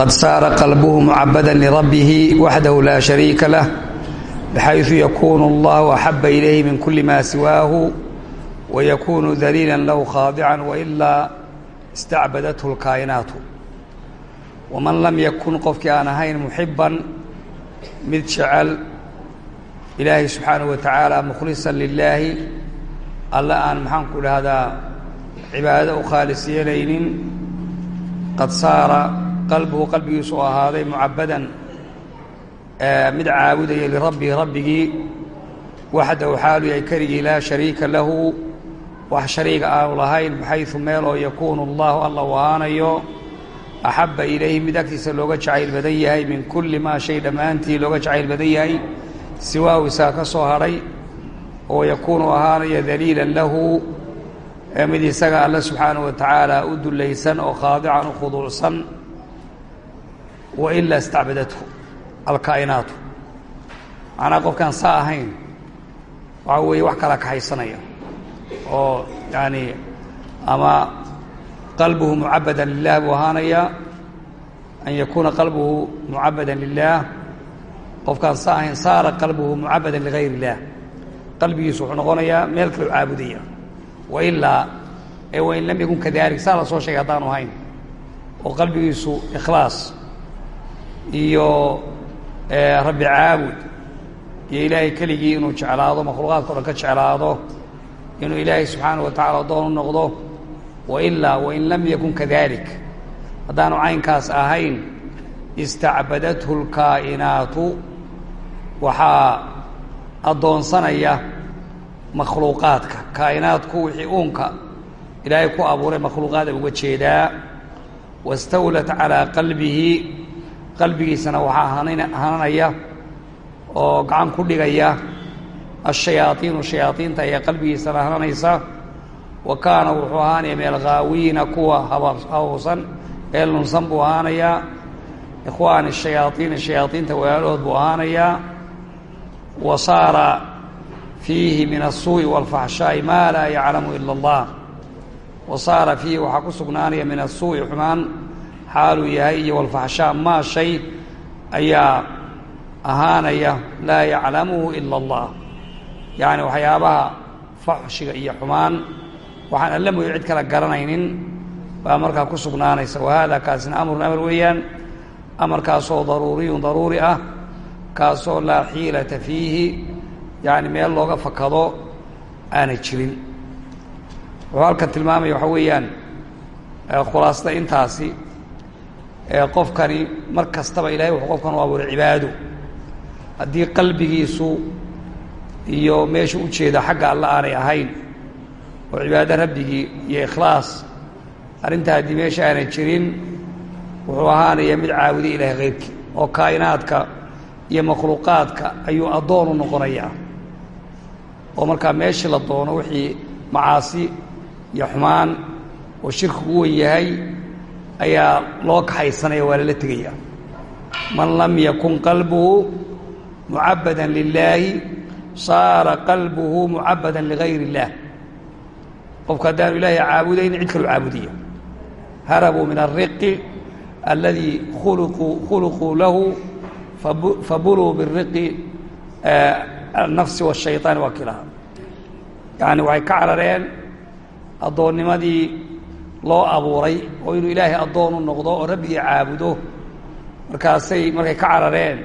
qad saara qalbuhu mucabadan lirabbihi waxdahu laa shariika lah bxayثu yakunu اllahu axaba ilayhi min kuli ma siwaahu wayakunu daliila lahu khaadican wailaa istacbadathu اlkaa'inaatu waman lam yakun qofkii aan ahayn muxiban mid jecel ilaahay subxaanaه wa tacaala mukhlisa lilaahi alla aan maxaanku dhahdaa cibaadada u khaalis yeelaynin qad saara qalbuhu qalbigiisu ahaaday mucabadan mid caabudaya lirabbihi rabbigii waxdahu xaalu yahay keligii laa shariika lahu wax shariiga aanu lahayn baxayثu meel oo yakuunu اllahu alla u ahaanayo axabba ilayhi mid agtiisa looga jacayl badan yahay min kulli maa shay dhammaantii looga jacayl badan yahay siwaahu isaga ka soo hadhay oo yakuunu ahaanaya daliilan lahu mid isaga alle subxaanaه wa tacaala u dulaysan oo khaadican u khuduucsan wailaa istacbadathu alkaa'inaatu. Macnaa qofkaan saa ahayn waxa weeye wax kala kaxaysanaya oo yaani ama qalbuhu mucabadan lilah buu ahaanaya an yakuuna qalbuhu mucabadan lilah qofkaan saa ahayn saara qalbuhu mucabadan ligayr illah qalbigiisu wuxuu meel kale u caabudaya wailaa ee wain lam yakun kadalik saa la soo sheegay haddaanu ahayn. Oo qalbigiisu ikhlaas. Iyo rabbi caabud iyo ilaahay keligii inuu jeclaado makhluuqaadka o dhan ka jeclaado inuu ilaahay subxaana wa tacala addoon u noqdo wailaa wain lam yakun kadalik haddaanu caynkaas ahayn istacbadathu اlkaa'inaatu waxaa addoonsanaya makhluuqaadka. Kaa'inaadku wixii uunka ilaahay ku abuuray makhluuqaada uga jeedaa. Wastawlat calaa qalbihi. Qalbigiisana waxaa hananaya oo gacan ku dhigaya. Ashayaaiinu shayaaiinta ayaa qalbigiisana hananaysa. Wa kaana wuxuu ahaanaya min alghaawiina kuwa habowsan ee lunsan buu ahaanayaa ikhwaani shayaaiini shayaaiinta walaalahood buu ahaanayaa wa saara fiihi min asuu'i waalfaxshaa'i maa laa yaclamu ila allah. Wa saara fiihi waxaa ku sugnaanaya min asuu'i xumaan xaaluu yahay iyo walfaxshaa maa shay ayaa ahaanaya laa yaclamuhu ila allah. Yacni waxyaabaha faxshiga iyo xumaan waxaan alla mooyo cid kala garanaynin baa markaa ku sugnaanaysa. Wahada kaasina amrun amar weeyaan amarkaasoo daruuriyun daruuri ah kaasoo laa xiilata fiihi yacni meel looga fakado aanay jirin. Wuxuu halkan tilmaamaya waxaa weeyaan khulaasada intaasi qofkani mar kastaba ilahay wuxuu qofkan u abuuray cibaado. Haddii qalbigiisu iyo meesha u jeeda xagga alla aanay ahayn oo cibaado rabbigii iyo ikhlaas arrintaa haddii meesha aanay jirin wuxuu ahaanayaa mid caabuday ilahay kayrkii oo kaa'inaadka iyo makhluuqaadka ayuu addoon u noqonayaa oo markaa meeshii la doono wixii macaasi iyo xumaan oo shirkigu wen yahay ayaa loo kaxaysanaya waa lala tegaya. Man lam yakun qalbuhu mucabadan lilaahi saara qalbuhu mucabadan ligayr اllaah qofku haddaanu ilaahay caabudayn cid kalu caabudiya. Harabuu min alriqi alladii khuluquu lahu fabuluu biriqi alnafsi waashaytaan waa kii waxay ka carareen addoonnimadii loo abuuray oo inuu ilaahay addoon noqdo oo rabbigii caabudo. Markaasay markay ka carareen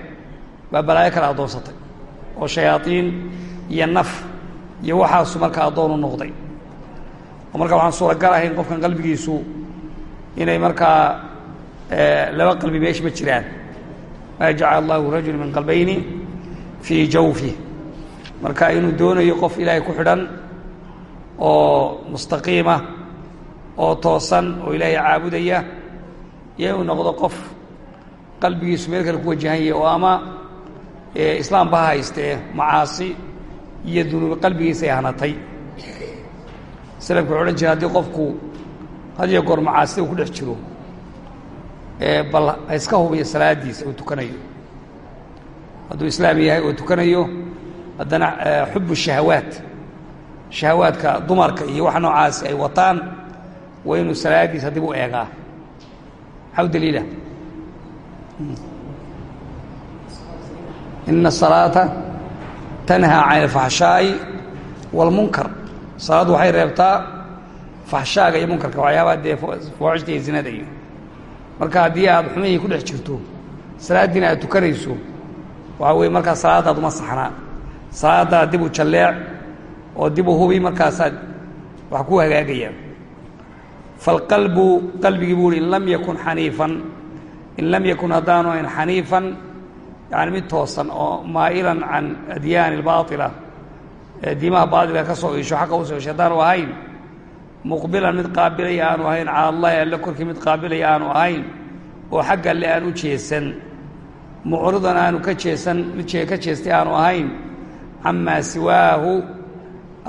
baa balaayo kale addoonsatay oo shayaadiin iyo naf iyo waxaasu marka addoon u noqday. Oo markaa waxaan suuragal ahayn qofkan qalbigiisu inay markaa eh, laba qalbi meesha ma jiraan. Ma jacal allahu rajul min qalbayni fii jawfi marka inuu doonayo qof ilaahay ku xidhan oo mustaqiima oo toosan oo ilaahay caabudaya iyo inuu noqdo qof qalbigiisu meel kale ku wajahan yahay oo ama islaamba ha haystee macaasi iyo dunuubi qalbigiisa ay hanatay salafku wuxu odhan jira haddii qofku had iyo goor macaasida uu ku dhex jiro bal ha iska hubiyo salaadiisa uu tukanayo. Hadduu islaam yahay oo tukanayo haddana xubu shahawaat shahawaadka dumarka iyo wax noocaasi ay wataan waa inuu salaadiisa dib u eegaa maxaa u daliila ina الصalaaةa tanhaa can اlfaxshaaءi wاlmunkar salaaddu waxay reebtaa faxshaaga iyo munkarka waxyaabaha dee fawaaxishta iyo zinada iyo marka haddii aad xumihii ku dhex jirto salaaddiina aad tukanayso waxaa weeye markaa salaadaad uma saxnaa salaaddaa dib u jalleec oo dib u hubi markaasaad wax ku hagaagayaan falqalbu qalbigii buu in lam yakun xaniifan. In lam yakun haddaanu ayn xaniifan yani mid toosan oo maa'ilan can adyaani اlbaaطila diimaha baatilka ka soo iisho xaqa u soo isho haddaanu ahayn muqbilan mid qaabilaya aanu ahayn cala allahi alle korkii mid qaabilaya aanu ahayn oo xagga alle aan u jeesan mucridan aanu ka jeesan mid ka jeestay aanu ahayn camaa siwaahu.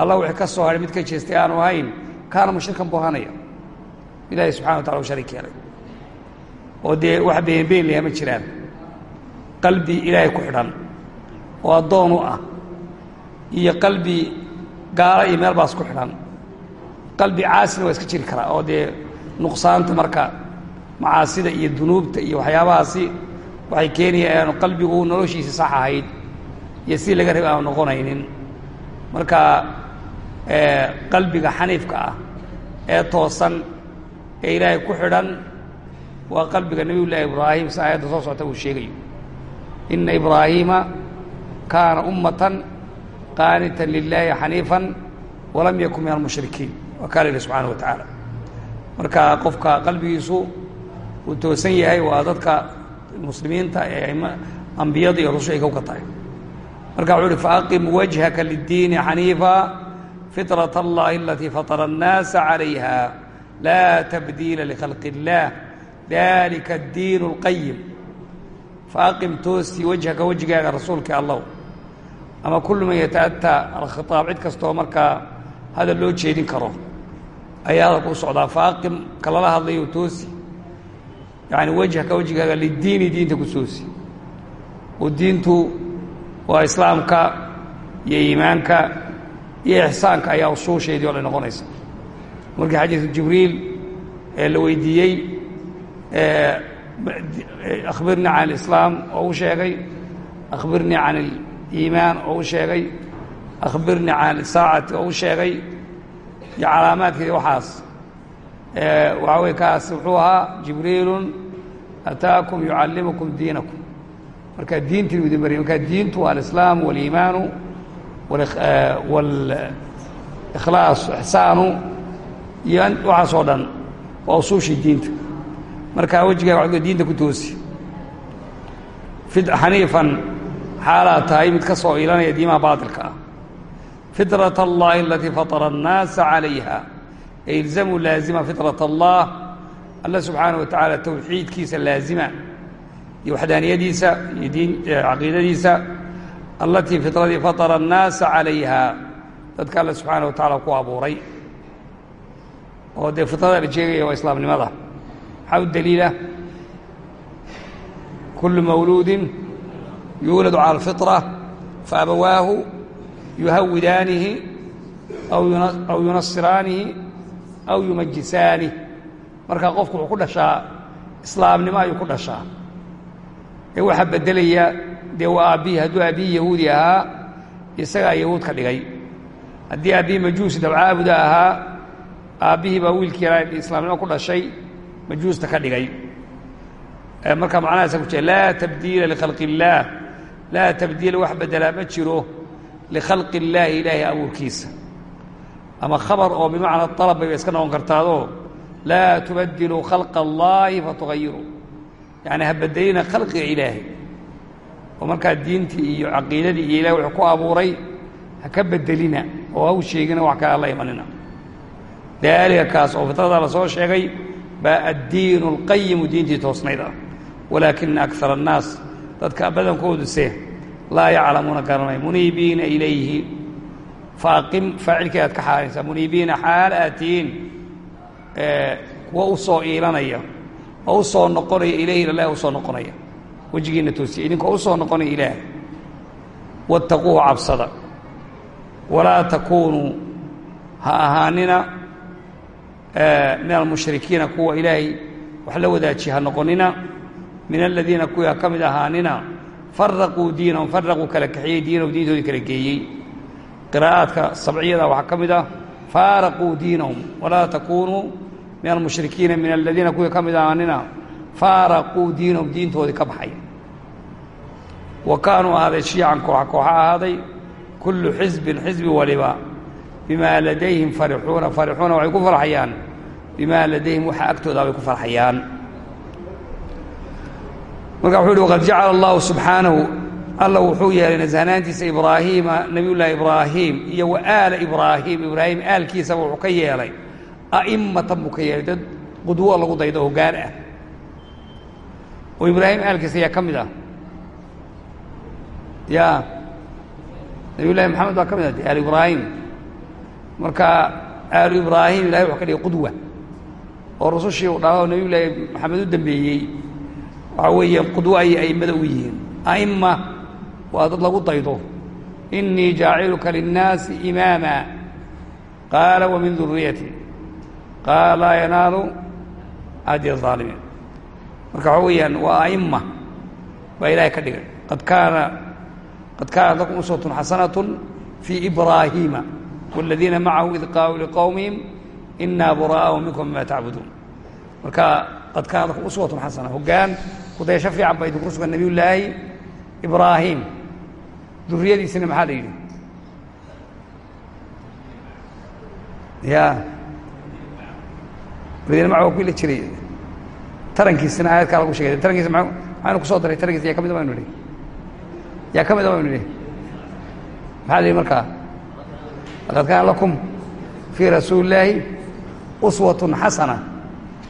Alla wixii ka soo hadhay mid ka jeestay aanu ahayn. Kaana mushrikan buu ahaanaya ilaahay subxana wa tacala u sharig yeelay. Oo dee wax beenbeen laha ma jiraan. Qalbi ilaahay ku xidhan. Oo addoon u ah. Iyo qalbi gaalo iyo meel baas ku xidhan. Qalbi caasina waa iska jiri karaa. Oo dee nuqsaanta marka macaasida iyo dunuubta iyo waxyaabahaasi waxay keenayaan aanu qalbigu noloshiisa sax ahayd iyo si laga raba aanu noqonaynin. Marka qalbiga xaniifka ah ee toosan ee ilaahay ku xidhan waa qalbiga nebiy llaahi ibraahim si aayadda soo socota uu sheegayo ina ibraahiima kaana ummatan qaanitan lilaahi xaniifan walam yakun min almushrikiin waa kaa la subxaana wa tacaala marka qofka qalbigiisu uu toosan yahay waa dadka muslimiinta ee ambiyada iyo rususha ay kowka tahay marka wuxuu uhi faaqim wajhaka liddiini xaniifa fiطraة اllahi alatii faطra الnaasa عalayha laa tabdiila likhalqi اllah dalika اddiin اlqayim faaqim toostii wajhaka wejigaaga rasuulka allow ama kullu man yata'ataa alkhitaab cid kastoo markaa hadal loo jeedin karo ayaa hadalka u socdaa faaqim ka lala hadlayo toosi yani wejhaka wejigaaga liddiini diinta ku toosi oo diintu waa islaamka iyo iimaanka iyo ixsaanka ayaa usuusheedii o dhan noqonaysa. Markii xadiisu jibriil ee la weydiiyey akhbirnii can alislaam oo u sheegay akhbirnii can aliimaan oo u sheegay akhbirnii can isaacati oo u sheegay iyo calaamaadkeedi waxaas. Waxaa wey kaas wuxuu ahaa jibriilun ataakum yucallimukum diinakum marka diintii u idin baryay marka diintu waa alislaam waliimaanu walikhlaas ixsaanu iyo waxaas oo dhan waa usuushii diinta marka wejigaa wa diinta ku toosi xaniifan xaalaad tahay mid ka soo iilanaya diimaha baatilka ah fiطraة اllahi alatii faطra الnaasa عalayha e ilzamuu laazima fiطraة اllah alla subxaanaه wa tacaala towxiidkiisa laazima iyo waxdaaniyadiisa iyo diin caqiidadiisa allatii fitradii fatara annaasa calayha dadka alle subxaana wa tacaala ku abuuray. Oo dee fitrada la sheegaya waa islaamnimada. Maxaa u daliila? Kullu mawluudin yuuladu cala alfitra faabawaahu yuhawidaanihi aw yunasiraanihi aw yumajisaani marka qofku wuxuu ku dhashaa islaamnimo ayuu ku dhashaa ee waxaa beddelaya dee waa aabbihii hadduu aabbihii yahuudi ahaa isagaa yahuud ka dhigay. Haddii aabbihii majuusi dabcaabuda ahaa aabbihii baa wiilkii islaamnimo ku dhashay majuusta ka dhigay. Marka macnahaasa ku jira laa tabdiila likhalqi illaah laa tabdiila wax beddelaa ma jiro likhalqi illaahi ilaahay abuurkiisa. Ama khabar oo bimacna alab bay iska noqon kartaadoo laa tubadiluu khalqa allaahi fatugayiruu yacni ha bedelina khalqiga ilaahay oo markaa diintii iyo caqiidadii iyo wuxuu ku abuuray ha ka bedelina oo ha u sheegina wax kale alla imanina. Daalika kaas oo fitrada la soo sheegay baa addiinu alqayimu diintii toosnayd ah walaakina akara annaas dadka badankooduse laa yaclamuuna garanay. Muniibiina ilayhi. Faaqim faacilkii aad ka xaalaysaa muniibiina xaal aad tihiin kuwa u soo iilanaya oo u soo noqonaya ilayhi ilaah u soo noqonaya wejigiinna toosiya idinkoo u soo noqonaya ilaah. Wattaquuhu cabsada. Walaa takuunuu ha ahaanina min almushrikiina kuwa ilaahay wax la wadaajiye ha noqonina min aladiina kuwii ka mid ahaanina faraquu diinahum faraquu kala kaxiyey diinahum diintoodii kala geeyey. Qiraa'aadka sabciyada waxaa ka mid ah faaraquu diinahum walaa takuunuu min almushrikiina min aladiina kuwii ka mid ahaanina faaraquu diinahum diintoodii ka baxay wa kaanuu ahaaday shiican kooxa kooxa ahaaday kullu xisbin xisbi waliba bimaa ladayhim farixuuna farixuuna waxay ku farxayaan bimaa ladayhim waxa agtoodaa bay ku farxayaan marka wuxuu yidhi waqad jacala allahu subxaanahu alla wuxuu yeelay nasahnaantiisa ibraahiima nebiyullaahi ibraahim iyo wa aala ibraahim ibraahim aalkiisaba ka yeelay a'immatan buu ka yeelay. Dad qudwo lagu daydo hoggaan ah. Oo ibraahim aalkiisa ayaa ka mid ah. Ya nebiyullahi maxamed baa ka mid ah. De aalu ibraahim. Marka aalu ibraahim ilahay wuxuu ka dhigay qudwa oo rusushii uu dhaao nebiyullaahi maxamed u dambeeyey. Waxaa weeye qudwo ayay a'immada u yihiin. A'imma waa dad lagu daydo. Innii jaaciluka linnaasi imaama. Qaala wa min duriyati laa yanaalu ahdi الظaalimiin marka waxaa weeyaan waa a'imma baa ilahay ka dhigay qad kaana qad kaanat lakum uswatun xasanatun fii ibraahiima wاladiina macahu id qaaluu liqowmihim inaa buraa'ahu minkum mima tacbuduun marka qad kaanat lakum uswatun xasana hoggaan kudaysho fiican ba idinku sugan nebiy llaahi ibraahim duriyadiisina maxaa la yidhi ya ladiina maca ku ila jiray. Tarankiisina aayadkaa lagu shegay tarankiisa ma maxaynu ku soo daray tarankiisa yaa ka mida baynu idhi. Yaa ka mida baynu idhi. Maxaa la markaa laqad kaana lakum fii rasuuli illaahi uswatun xasana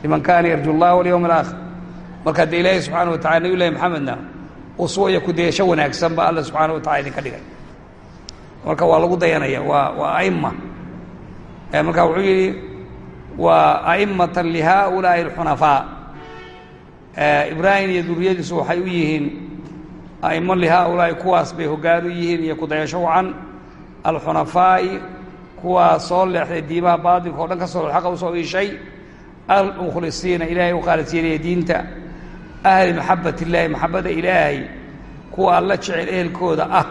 liman kaana yarju اllah walyowm alaakhir. Marka dee ilaahay subxaana wa tacala nebiy llahi maxamedna uswo iyo kudeesho wanaagsan ba alla subxaana wa tacala idinka dhigay. Marka waa lagu dayanaya waa waa a'imma. Marka wuxuu yidhi waa a'immatan lihaa'ulaa'i alxunafaa ibraahim iyo duriyadiisu waxay u yihiin a'immo lihaa'ulaa'i kuwaas bay hoggaan u yihiin iyo kudayasho wacan. alxunafaa'i kuwaas soo leexday diimaha baatilka o dhan ka soo xaqa u soo iishay. almukhlisiina ilaahay u qaaladsiinaya diinta. ahli maxabat illaahi maxabadda ilaahay kuwa alla jecel ehelkooda ah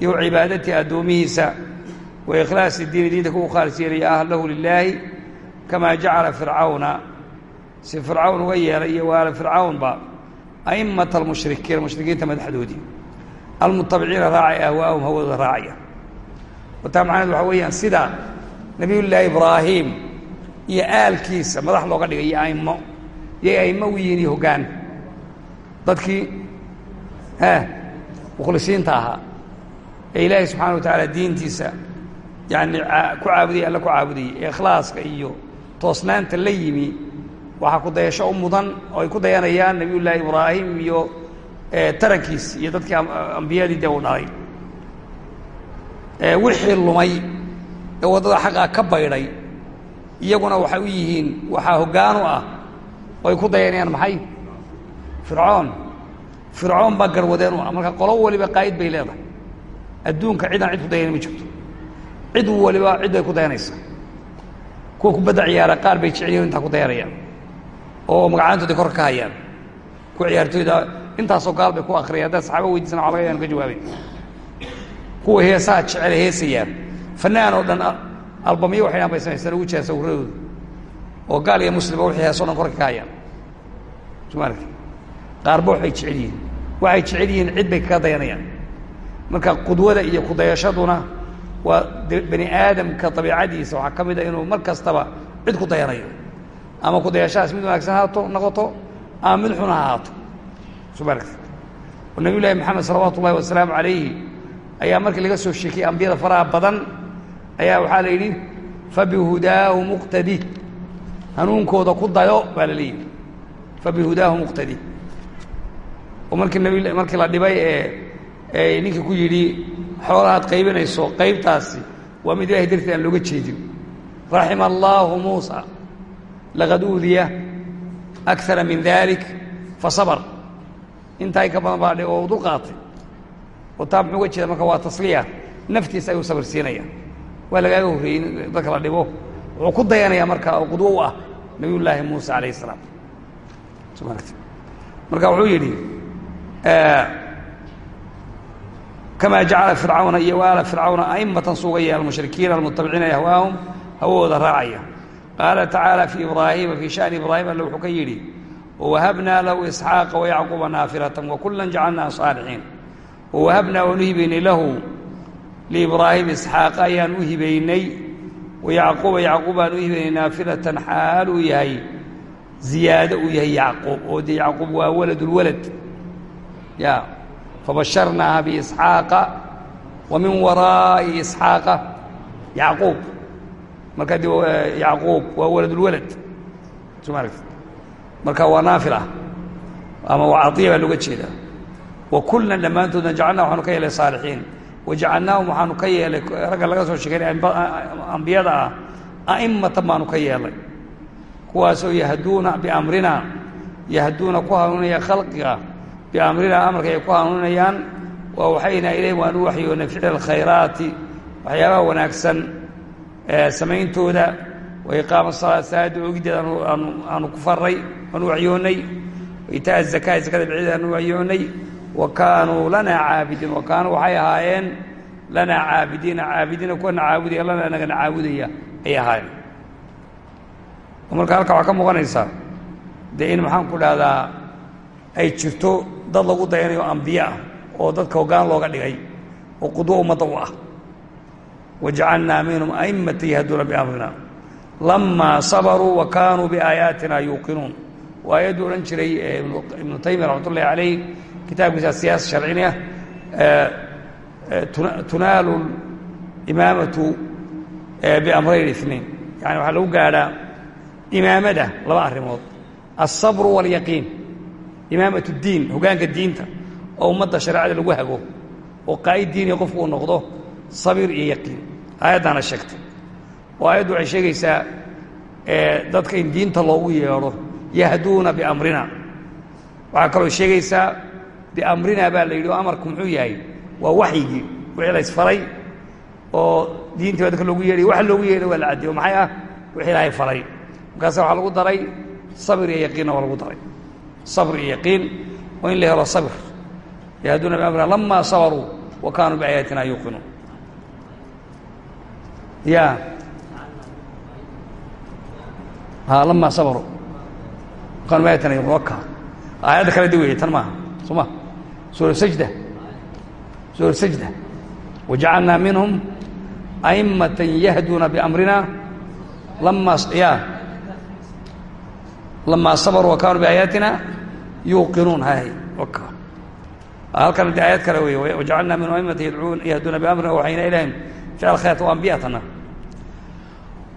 iyo cibaadatii addoomihiisa wa ikhlaasi diini khaalis-yeelaya lilaahi kamaa jacala fircawna si fircawn uga yeelay iyo waala fircawnba a'immata almushrikiina mushrikiinta madaxdoodii almutabiciina raacay ahwaahum hawadooda raacaya wataa macnaheed waxaa weeyaan sida nebiyullaahi ibraahim iyo aalkiisa madax looga dhigay iyo a'immo yay a'immo u yihiin iyo hoggaan dadkii e mukhlisiinta ahaa ee ilaahay subxaana wa tacaala diintiisa yacni ku caabudayay alla ku caabudayay ee ikhlaaska iyo toosnaanta la yimi waxaa ku dayasho u mudan oo ay ku dayanayaan nebiyullaahi ibraahim iyo tarankiis iyo dadkii ambiyadii dee uu dhalay wixii lumay ee waddada xaqaa ka baydhay iyaguna waxay u yihiin waxaa hoggaan u ah oo ay ku dayanayaan maxay? Fircoon. Fircoon baa garwadeen ah. Marka qolo waliba qaa'id bay leedahay. Adduunka cidaan cid ku dayana ma jirto. Cid waliba cid ku dayanaysaa kuwa kubadda ciyaara qaar bay jeceliyin intaa ku dayanayaan oo magacaantoodii kor ka hayaan. Kuwa ciyaartooyda intaasoo gaal bay ku akriyay haddaad saxaaba weydiisana waxa laga yan ka jawaabay kuwa heesaha jecele heesayaan. Fanaan oo dhan albamyo waxay dhan bay samaystaan ugu jiraan sawirradooda oo gaal iyo muslima wixii heesoo dhan korka ka hayaan. Suma aragti qaarba waxay jecel yihiin. Waxay jecel yihiin cid bay kaga dayanayaan. Marka qudwada iyo kudayashaduna waa bani aadamka dabiicadiisa waxaa ka mid a inuu mar kastaba cid ku dayanayo. Ama kudayashadaas mid wanaagsan haato noqoto ama mid xun ha oo nabiy llaahi maxamed salawaatu ullahi wasalaamu calayhi ayaa markii laga soo sheekiyey ambiyada faraha badan ayaa waxaa la yidhi fabihudaahu muqtadi. Hanuunkooda ku dayo baa la leeyihi fabihudaahu muqtadi. Markii nabi markii la dhibay ee ninkii ku yidhi xoolahaad qaybinayso qaybtaasi waa mid ilahay dartii aan looga jeedin. Raxima allaahu muusa laqad uudiya akara min dalik fasabr intaa in ka badan baa oo dul qaatay. Oo taa muxuu uga jeeda marka waa tasliya naftiisa ayuu sabir siinaya. Waa lagaaga horreeyey in dadka la dhibo. Wuxuu ku dayanaya marka qudwo u ah nabiy llaahi muuse calayh salaam marka wuxuu yidhi kamaa jacala fircawna iyo waala fircawna a'immatan suga yeela mushrikiina almutabiciina ahwaahum hawahooda raacaya qaala tacaala fii ibraahiima fii shani ibraahim alle wuxuu ka yidhi wawahabnaa lahu isxaaqa wayacquuba naafilatan wakulan jacalnaa saalixiin wawahabnaa waanu hibaynay lahu liibraahim isxaaqa ayaan u hibaynay wayacquuba yacquub baan u hibaynay naafilatan xaal uu yahay ziyaado uu yahay yacquub oo dee yacquub waa waladulwalad ya fabasharnaaha biisxaaqa wa min waraa'i isxaaqa yacquub marka de yacquub waa waladulwalad soo ma aragti marka waa naafil ah ama waa cadiya baa looga jeedaa wa kullan dhammaantoodna jacalnaa waxaanu ka yeelay saalixiin wajacalnaahum waxaanu ka yeelay ragga laga soo sheeganay ambiyada ah a'immatan baanu ka yeelay kuwaasoo yahduuna biamrina yahduuna ku hanuunaya khalqiga biamrina amarka ay ku hanuuninayaan waa waxayna waan u waxyoonnay ficla alkhayraati waxyaabaha wanaagsan samayntooda wa iqaama salaad salaadda ogiddeeda aanu ku faray aanu waxyoonnay waitaa zakaa zakada bicida aanu waxyoonnay wa kaanuu lanaa caabidiin wa kaanuu waxay ahaayeen lanaa caabidiina caabidiina kuwana caabudaya lana nagana caabudaya ayay ahaayeen. Marka halka waxaa ka muuqanaysaa dee in maxaan ku dhahdaa ay jirto dad lagu dayanayo ambiye ah oo dadka hoggaan looga dhigay oo qudwo ummadda u ah. Wajacalnaa minhum a'immata yahduuna biamrina. Lamaa sabaruu wa kaanuu biaayaatina yuuqinuun waa ayadduu odhan jiray ibnu taymiya raxmat calayh kitaabkiisa siyaasa sharcini ah tunaalu imaamatu biamrayn iniin yani waxaa lagu gaadhaa imaamada laba arrimood. Alsabru waalyaqiin imaamat اdiin hogaanka diinta oo ummadda shareecada lagu hago oo qaa'id diiniya qofku uu noqdo sabir iyo yaqiin aayaddaana sheegtay. Oo aayaddu waxay sheegaysaa dadka in diinta loogu yeedho yahduuna biamrina. Waxaa kaloo sheegaysaa biamrina baa la yidhi oo amarku muxuu yahay? Waa waxyigii. Wixii la ysfaray oo diintii baa dadka loogu yeedhay waxa loogu yeedhay waa la caddeey oo maxay ah? Wixii ilaahay faray. Markaasa waxaa lagu daray sabir iyo yaqiinna waa lagu daray sabr iyo yaqiin waa in la helo sabr yahduuna biamrina lamaa sabaruu wa kaanuu biaayaatina yuuqinuun. Ya. Ha lamaa sabaruu. Kaanuu biaayaatina yuuqinuun. Waka aayadda kale di weeye tan maaha. Soo ma? Suura sajda. Suura sajda. Wajacalnaa minhum a'immatan yahduuna biamrina lamaa ya lamaa sabaruu wa kaanuu biaayaatina yuuqinuun hay waka halkan de aayad kale wey wajacalnaa a'immata yadcuun yahduuna biamrina waxayna ilahim ficl khayrat wa ambiyatana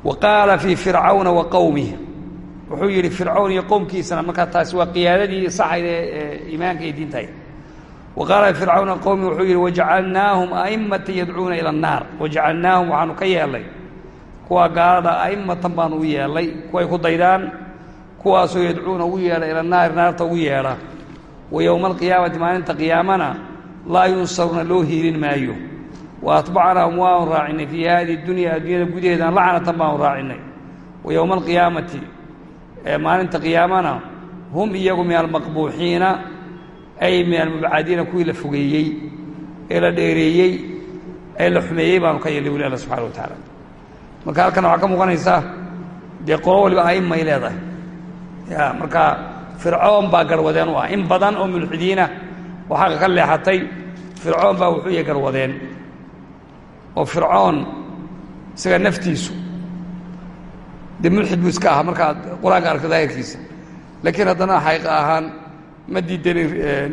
wa qaala fii fircawna wa qowmih wuxuu yidhi fircawn iyo qowmkiisana markaa taasi waa qiyaadadii saxayd ee iimaanka iyo diintahay wa qaala fircawna qowmi wuxuu yidhi wajacalnaahum a'immata yadcuuna ila annaar wajacalnaahum waxaanu ka yeelnay kuwa gaalada a'immatan baanu u yeelnay kuway ku daydaan kuwaasoo yadcuuna ugu yeedha ila naari naarta ugu yeedha. Wa yowma alqiyaamati maalinta qiyaamana laa yunsaruna loo hiilin maayo. Wa atbacnaahum waanu raacinay fii hadihi dunya addunyada gudaheedan lacanatan baanu raacinay. Wa yowma alqiyaamati maalinta qiyaamana hum iyagu min almaqbuuxiina ay min almubcadiina kuwii la fogeeyey ee la dheereeyey ee la xumeeyey baanu ka yeelnay weli alla subxana wa tacaala. Marka halkan waxaa ka muuqanaysaa dee qolo waliba a'immay leedahay ya marka fircoon baa garwadeen u ah in badan oo mulxidiinah oo xaqa ka leexatay. Fircoon baa wuxuu yahay garwadeen. Oo fircoon isaga naftiisu dee mulxid buu iska ahaa markaad qur'aanka aragto daahirkiisa. Laakiin haddana xaqiiqa ahaan ma diidanayn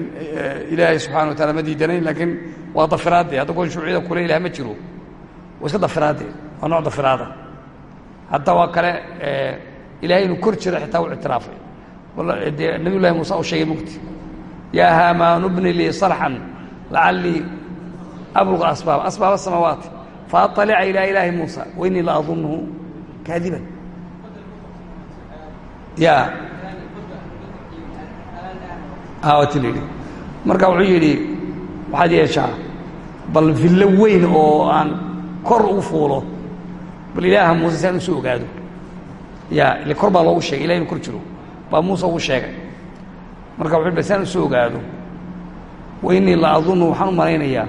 ilaahay subxana wa taala ma diidanayn laakiin waa dafiraadde. Hadda kuwan shuuciyada kule ilah ma jiro. Waa iska dafiraadde waa nooc dafiraada. Hadda waa kale ilahay inuu kor jiro xitaa u ictiraafay llahi muuse u sheegay mugti yaa haamaanu bni lii sarxan lacallii abluqa asbaab asbaab asamaawaati faطalica ilaa ilaahi muusa wainii la adunhu kaadiban ya yidhi marka wuxuu yidhi waxaad yeeshaa bal villo weyn oo aan kor u fuulo bal ilaaha muuse si aan usu ogaado ya ile kor baa loogu sheegay ilahi inu kor jiro baa muuse ugu sheegay. Marka wuxuu basaan u soo ogaado wa innii la adunnu waxaan u malaynayaa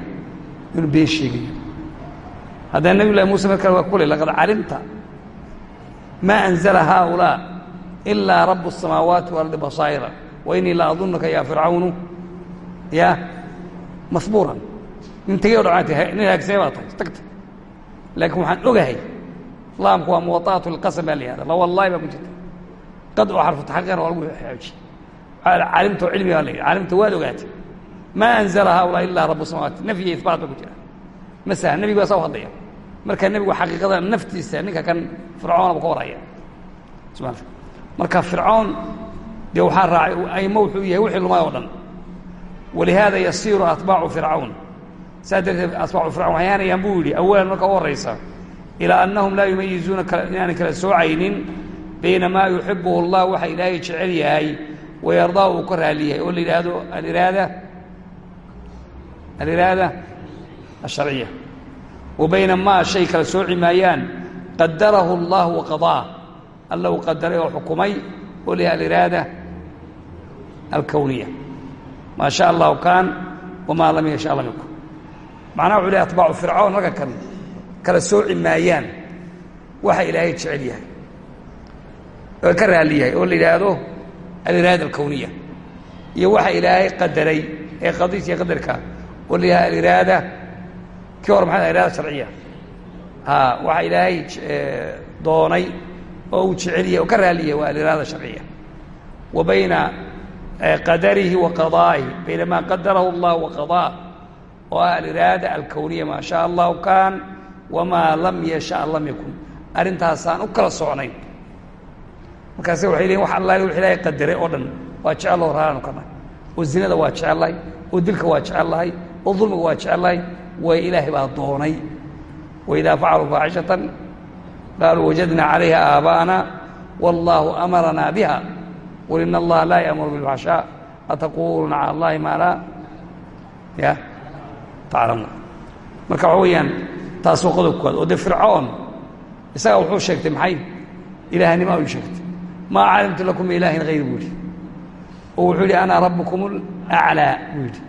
inuu been sheegayo. Haddana nabiy llahi muuse markale waa kuley laqad calimta maa anzala haaulaa ilaa rabu الsamaawaati walardi basaa'ira wa innii la adunnaka yaa fircawnu ya masbuuran. Nin tegey o dhan nin haagsane baa tahay tagta laakiin waxaan ogahay laamku waa muwaطaatu lqasam baa la yihahda la wallahi baa ku jirta. Qad oo xarfu taxqiiqana waa lagu xoojiye. Calimta cilmi baa la yidhi calimta waad ogaatay. Maa anzala haaulaa ilaa rabu samaawaati. Nafyi iyo isbaat ba ku jira. Masaha nebigu waa saa u hadlaya. Marka nebigu xaqiiqada naftiisa ninka kan fircoonaba ka warhaya subaa marka fircoon dee waxaa raacay aymo wuxuu yahay wixii lumay oo dhan. Walihaada yasiiru atbaacu fircawn saa darteed atbaacu fircawn waxay aanayaan buu yidhi awalan marka u horraysa ilaa annahum laa yumayizuuna inaanay kala soocaynin bayna maa yuxibuhu اllah waxa ilaahay jecel yahay wayardaa uu ka raali yahay oo la yidhaahdo aliraada aliraada asharciya wa bayna maa shay kala sooci maayaan qadarahu اllah waqadaa alla uu qadaray oo xukumay oo layahay aliraada alkowniya maa sha allahu kaan wamaa lam yasha lam yakun macnaha wuxu leh atbaacu fircawn halka ka mida kala sooci maayaan waxa ilaahay jecel yahay. Oo ka raali yahay oo la yidhaahdo aliraada alkowniya iyo waxa ilaahay qadaray ee qadiis iyo qadarka oo la yidhahdo aliraada kii hore maxay irada sharciya? Ha waxa ilaahay doonay oo uu jeceliyay oo ka raaliyahay waa aliraada sharciya. Wa qadarihi wa bayna maa qadarahu اllah wa qadaa ah aliraada alkowniya maa shaء allahu kaan wamaa lam yasha lam yakun arrintaasaan u kala socnayn markaase waxay leeyiin wax allaale wix ilaahay qadaray oo dhan waa jecelloo raaranu ka nahay oo zinada waa jecellahay oo dilka waa jecellahay oo dulmiga waa jecellahay way ilaahay baa doonay waidaa facaluu faaxishatan qaaluu wajadna calayha aabaa'ana wallaahu amaranaa biha qul ina allaha laa ya'muru bilfaxshaa ataquuluuna cala allahi maa laa ya taclamuun marka waxa weeyaan taas waa qodob koowaad oo dee fircoon isagaa wuxuu sheegtay maxay? Ilaahnimo ayuu sheegtay. Maa calimtu lakum ilaahin hayr buu yidhi. Oo wuxuu yidhi ana rabbukum alaclaa buu yidhi.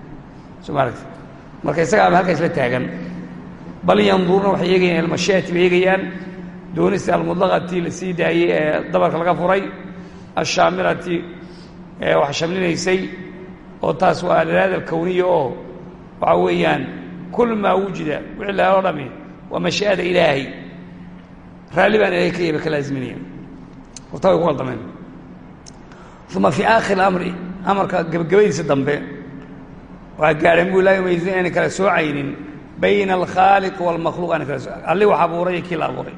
Soo ma aragti marka isagaaba halkaa isla taagan. Bal yanduruuna waxay eegayaan ilmashaati bay eegayaan. Doonista almudlaqati la sii daayey ee dabarka laga furay. Ashaamilati ee wax shamlinaysay. Oo taas waa aliraada alkowniya oo waxaa weeyaan kul maa wujida wixii laaloo dhami waa mashi'ada ilaahay raalli baan ilahay keliya ba ka laaziminaya horta way ku qaldameen uma fii aakhir amri amarka gebagabadiisa dambe waxaa gaadheen buu laa yumayizun inayna kala soocaynin bayna alkhaaliq waalmakhluuq aana kala so alli wax abuuray iyo kii la abuuray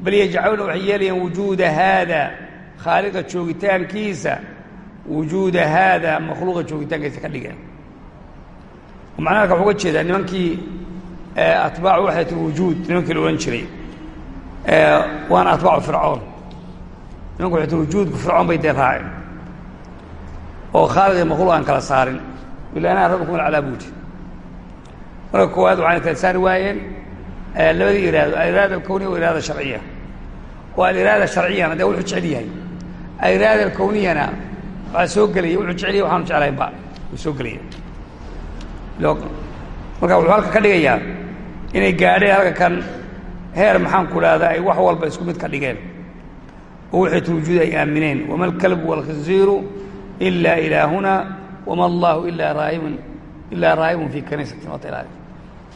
bal yajcaluuna waxay yeelayaan wujuuda haada khaaliqa joogitaankiisa wujuuda haada makhluuqa joogitaankiisa ka dhigeen macnaha halka waxuga jeedaa nimankii atbaacu waxdat lwujuud nimankii la odhan jiray. Waana atbaacu fircoon. Nimanku waxdat lwujuudku fircoon bay dee raaceen. Oo khaaliq iyo makhluuq aan kala saarin. Ila anaa rabbukum alcalaa buuti marka koowaad waxayna kala saari waayeen labadii iraado aliraada alkowniya wa iraada sharciya oo aliraada sharciyana dee wuxuu jecel yahay. Aliraada alkowniyana waxaa soo gelaya wuxuu jecel yahay waxaanu jeclaynba wuu soo gelaya. Marka wuxuu halka ka dhigayaa inay gaadheen halka kan heer maxaan ku dhahda ay wax walba isku mid ka dhigeen oo waxaytu wujuud ay aamineen wama alkalbu waalkhinziiru ila ilaahuna wama allahu ilaa raahibun ilaa raahibun fii kaniisatin wata ilaali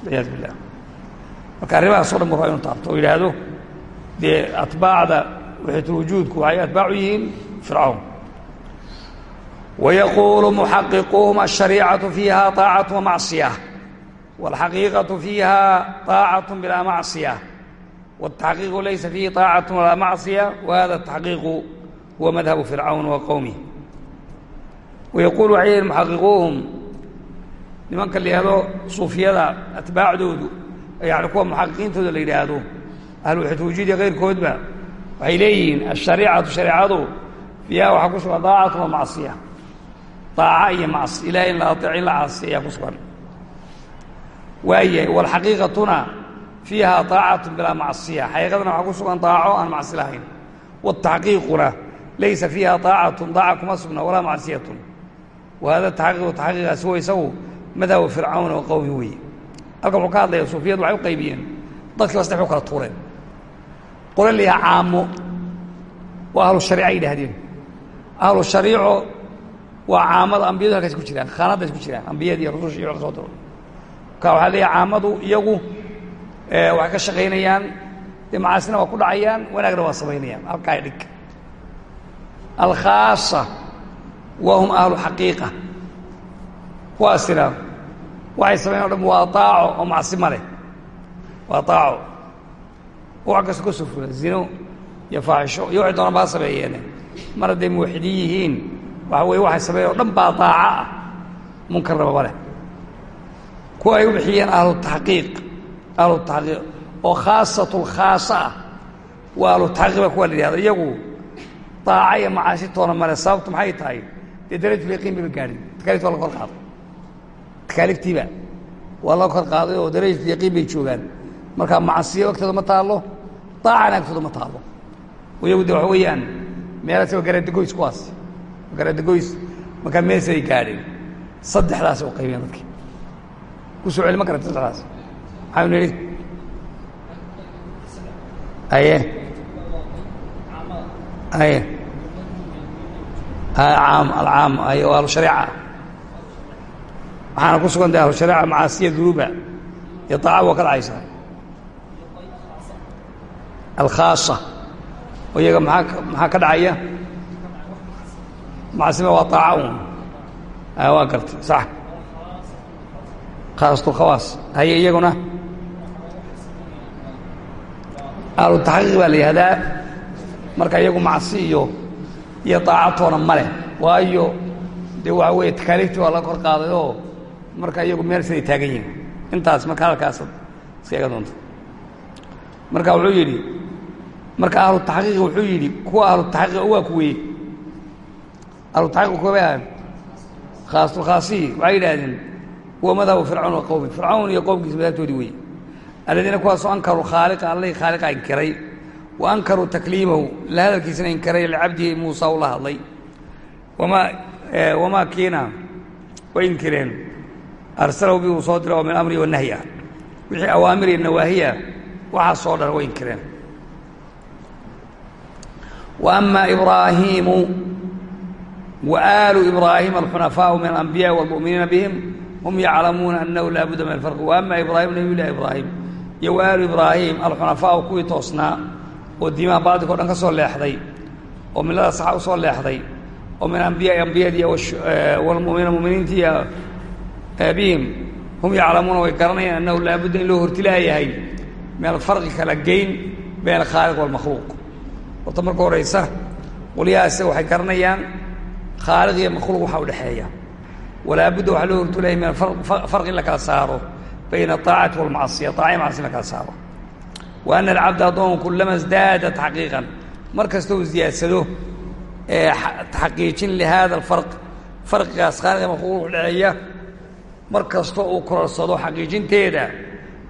walciyaadu billah marka arrimahaasoo dhan markaa inu taabto oo yidhaahdo dee atbaacda waxaytu wujuudku waxay atbaacu yihiin fircawn ويقول محققهم الشhريعة فيها طاaعة ومعصية والحقيقة فيها طاaعة بلا معصية والتحقيق ليس فيه طاaعة ولا معصية وهذا التحقيق هو مذهب فرعون وqومه ويقول waxay yihi محققوهم nimanka la yihahdo صuufiyada أتباacdoodu yaعni kuwa محaqiqiintooda la yidhaahdo أهل وujuudiya غayrkoodba waxay leeyihiin الشhaريcaةu شhaريcadu فيها waxaa ku sugan طاacaة ومعصية طaaca iyo macsi ilahay in la aطeeco in la caasi ayaa ku sugan waayahay wاlxaqiiqatuna fiiha طaacatu bilaa macصiya xaqiiqadana waxaa ku sugan طaaco aan macsi lahayn wالtaxqiiquna laysa fiiha طaacatu طaaca kuma sugna walaa macsiyatu wahada taxaqiiqu taxaqiiqaasi wa isagu madhabu fircawna wa qowmi weeye halkan wuxuu ka hadlaya suufiyadu waxay u qaybiyeen dadkii ba saddex u kala tuureen qole la yahaa caamo waa ahlu shariica ay yidhaahdeen ahlu shariico waa caamada ambiyadu halkaas ku jiraan khaanaddaas ku jiraan ambiyada iyo rususha iyo soo diro ka waxaa leeyahay caamadu iyagu waxay ka shaqaynayaan dee macaasina waa ku dhacayaan wanaagna waa samaynayaan. Halkaa dhig alkhaasa wa hum ahlu xaqiiqa. Kuwaasina waxay samayn o dhan waa aaco oo macsi ma leh. Waa aaco wax kasta ka soo fula zino iyo faaxisho iyo waxay doonaan baa sameeyeene. Mar hadday muwaxidiin yihiin waxa weye waxay sameeyen o dhan baa daaco ah. Munkarnaba ma leh kuwa ay u bixiyeen ahlu taxqiiq ahlu taxqiiq oo khaasatulkhaasa ah. Waa ahlu taxqiiq ba kuwa la yidhahdo. Iyagu daaca iyo macaasi toona male sababtu maxay tahay? Dee darajatulyaqiin bayba gaadhin. Takaalifta waa la kor qaaday takaaliftiiba waa la kor qaaday oo darajatulyaqiin bay joogaan. Marka macasiyo agtooda ma taallo daacana agtooda ma taallo. Iyagu de waxa weeyaan meelaas waa garaadagoys kuwaas. Garaadagoys markaa mees ay gaadheen saddexdaas u qaybeen dadkii ku soo celi ma karata saddexdaas maxaynu nidhi aye aye caam alcaam aye oo ahlu shariica. Waxaana ku sugan tahay ahlu shariica macaasiya dunuuba iyo daaca waa ka dhacaysaa alkhaasa oo maaa maxaa ka dhacaya? Macsima waa daaca un waa gartay sax khaasatulkhawaas haye iyaguna. Ahlu taxqiiq baa la yihahdaa. Marka iyagu macsi iyo iyo daacatoona ma leh. Waayo dee waxa weeye takaaliiftii waa laga kor qaaday oo marka iyagu meel siday taagan yihiin intaas marka halkaasad iska ega doonta. Marka wuxuu yidhi marka ahlu taxqiiq wuxuu yidhi kuwa ahlu taxqiiq waa kuweye ahlu taxqiiq kuwa bay ahayn khaasatulkhaasiyi waxay yidhahdeen huwa madhabu fircawn wa qowmi fircawn iyo qowmkiisa madhabtoodii weye aladiina kuwaasoo ankaruu khaaliqa allihii khaaliqa inkiray wa ankaruu takliimahu la hadalkiisana inkiray licabdihi muusa ula hadlay. Wamaa wamaa kiina way inkireen. Arsalahu bi uu soo diray oo min amri wanahyi ah wixii awaamir iyo nawaahiya waxaasoo dhan way inkireen. Wa ama ibraahiimu wa aalu ibraahiima alxunafaau min alambiyaai wاlmu'miniina bihim hum yaclamuuna anahu laa budda min alfarqi wa ama ibraahim nabiy llahi ibraahim iyo wa aalu ibraahim alxunafaau kuwii toosnaa oo diimaha baatilka o dhan ka soo leexday oo millada saxa u soo leexday oo min ambiyaai ambiyadii wlmuminiina muminiintii bihim hum yaclamuuna way garanayaan annahu laabudda in loo hortilaayahay min alfarqi kala geyn bayn alkhaaliq waalmakhluuq horta marka horaysa qolyahaas iyo udhexeeya walaabudda waxaa loo hortulaya min farq in la kala saaro bayna aطaacati walmacasiya طaaca macasi in la kala saaro. Wa ana alcabda addoon kulama sdaada taxqiiqan. Mar kasta uu ziyaadsado taxqiijin lihada alfarq farqigaas khaaliqa makhluuq udhexeeya mar kasta uu kororsado xaqiijinteeda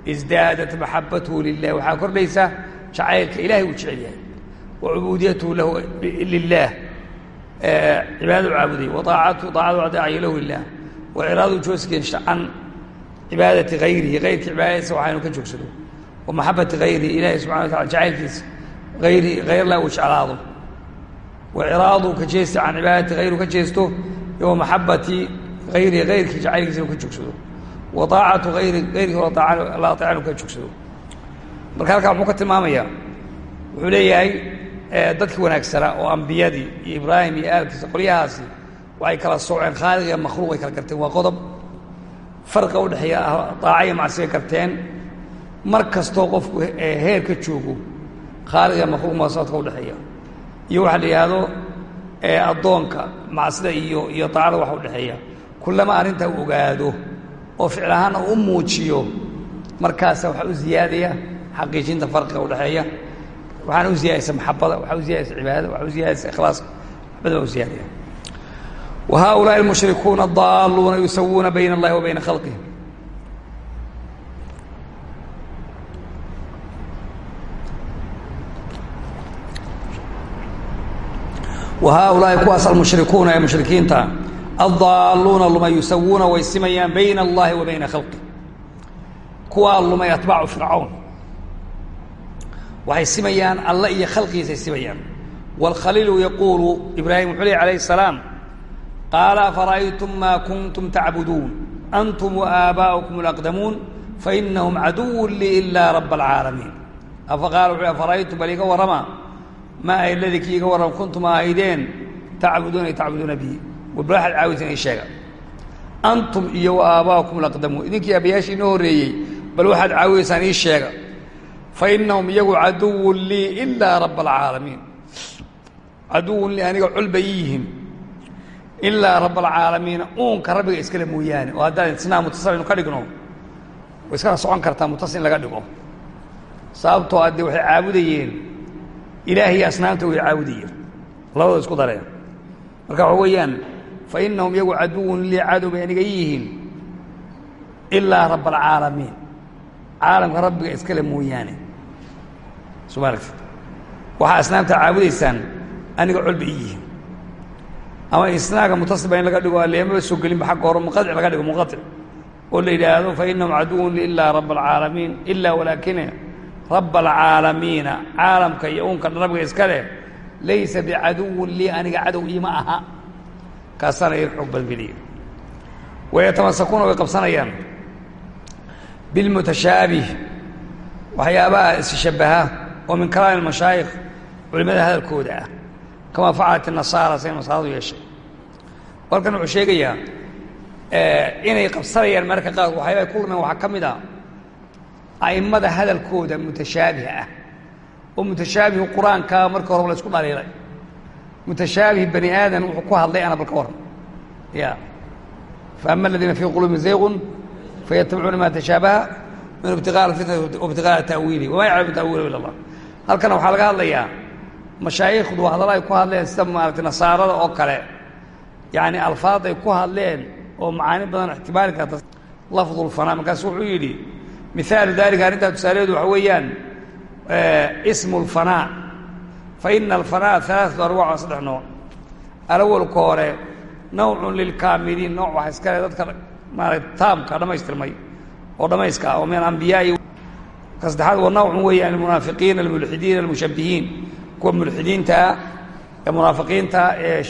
isdaadat maxabatuhu lilah waxaa kordhaysa jacaylka ilahay uu jecel yahay wa cubuudiyatuhu lahu lilah cibaadadu caabuday wa aacatu aacadu adeecayo lahu lilah wa ciraadu joosgeensha can cibaadati hayrihi hayrka cibaadadiisa waxaynu ka joogsado wa maxabati hayrihi ilahay subxana wa tacala jacaylkiisa ayri hayrlah uu jeclaado wa ciraadu ka jeesta can cibaadati hayru ka jeesto iyo wa maxabati ayrihi hayrkii jacaylkiisa inu ka joogsado wa aacatu ayri hayrkii la aeeca inu ka joogsado marka halkaa muxuu ka tilmaamayaa wuxuu leeyahay dadkii wanaagsanaa oo ambiyadii iyo ibraahim iyo aalkiisa qolyahaasi waxay kala sooceen khaaliq iyo makhluuq ay kala garteen. Waa qodob farqa udhexeeya daaca iyo macsibay garteen. Mar kastoo qofku heer ka joogo khaaliq iyo makhluuq maasaadka udhexeeya iyo waxaa la yidhaahdo addoonka macsida iyo iyo daacada waxa udhexeeya kullama arrintaa u ogaado oo ficil ahaana u muujiyo markaasa waxaa u ziyaadaya xaqiijinta farqiga udhexeeya waxaana u ziyaadaysa maxabada waxaa u ziyaadaysa cibaadada waxaa u ziyaadaysa ikhlaaska waxbada waa u ziyaadaya wa haؤulaaءi الmushrikuuna daaluuna yusawuuna bayna اllahi wa bayna khalqih wa haؤulaaءi kuwaas almushrikuuna ee mushrikiinta addaaluuna lumay yusawuuna way simayaan bayna allahi wa bayna khalqi kuwaa lumay atbaacu fircawn waxay simayaan alla iyo khalqigiisay simayaan wاlkhaliilu yaquulu ibraahim wuxuu ley alayh الsalaam qaala afara'aytum ma kuntum tacbuduun antum وaabaa'ukum اlaqdamuun fainahum caduw lii ila rab اlcaalamiin afa qaala wuxu afara'aytum bal iga warrama ma ay ladii ki iga warram kuntum ahaydeen tacbuduuna ay tacbuduuna bi wablaxad caawisan i sheega antum iyo wa aabaa'ukum alaqdamuun idinkii abayaashii inoo horreeyey bal waxaad caawidaysaan ii sheega fa innahum iyagu caduwun lii ilaa raba alcaalamiin caduwun lii aniga colba ii yihiin. Ilaa raba alcaalamiina uunka rabbiga iskale mooyaane. Oo haddaan isnaa mutasal inu ka dhigno. Way iskana socon kartaa mutas in laga dhigo. Sababtoo adde waxay caabudayeen ilaahiyo asnaamta way caabudayeen. Labadoo isku dareen. Marka waxa weeyaan fa innahum iyagu caduwun lii cadow bay soo ma aragtid? Waxaa asnaamta caabudaysaan aniga colba ii yihiin. Ama isnaaga mutasiba in laga dhigo aleemaba soo gelinba xagga hore munqaطic laga dhigo munqaطic oo la yidhaahdo fa innahum caduwun ilaa raba alcaalamiin ilaa walaakine raba alcaalamiina caalamka iyo uunka rabbiga iska leh laysa bicaduwin lii aniga cadow iima aha. Kaasaana iga xoog badan beliya wayatamasakuuna way qabsanayaan. Bilmutashaabih waxyaabaha isshabaha oo min kalaami mashaayikh culimmada hadalkooda ah kamaa facalat inasaara say nasaaradu yeeshay. Halkan wuxuu sheegayaa inay qabsanayaan mararka qaarkood waxyaaba ay ku lumeen waxaa ka mid a a'immada hadalkooda mutashaabiha ah. Oo mutashaabihu qur'aanka markii horeba la isku dhaliilay. Mutashaabih bani aadan wuxuu ku hadlay ana bal ka warran. Ya. Faama aladiina fii quluubihim zaygun fayatabicuuna ma tashaabaha min ibtiqaa alfitnati waibtiqaa ta'wiili. Wamaa yaclamu ta'wiilahu ila allah halkana waxaa laga hadlayaa mashaayikhdu hadalla ay ku hadleen sida maaragtay nasaarada oo kale. Yacni alfaad ay ku hadleen oo macaani badan ixtimaali karta. Lafdu lfanaa markaasu wuxuu yidhi mihaalu dalika arrintaa tusaalaheedu waxa weeyaan ismu اlfanaa faina alfanaa alaaثatu arwac waa saddex nooc. Alawalka hore nawcun lilkaamiliin nooc waxa iskale dadka maarata taamka dhammaystirmay oo dhammayska ah oo min alambiyaai ka saddexaad wa nawcun weeyaan almunaafiqiin almulxidiin almushabihiin kuwa mulxidiinta ah ee munaafiqiinta ee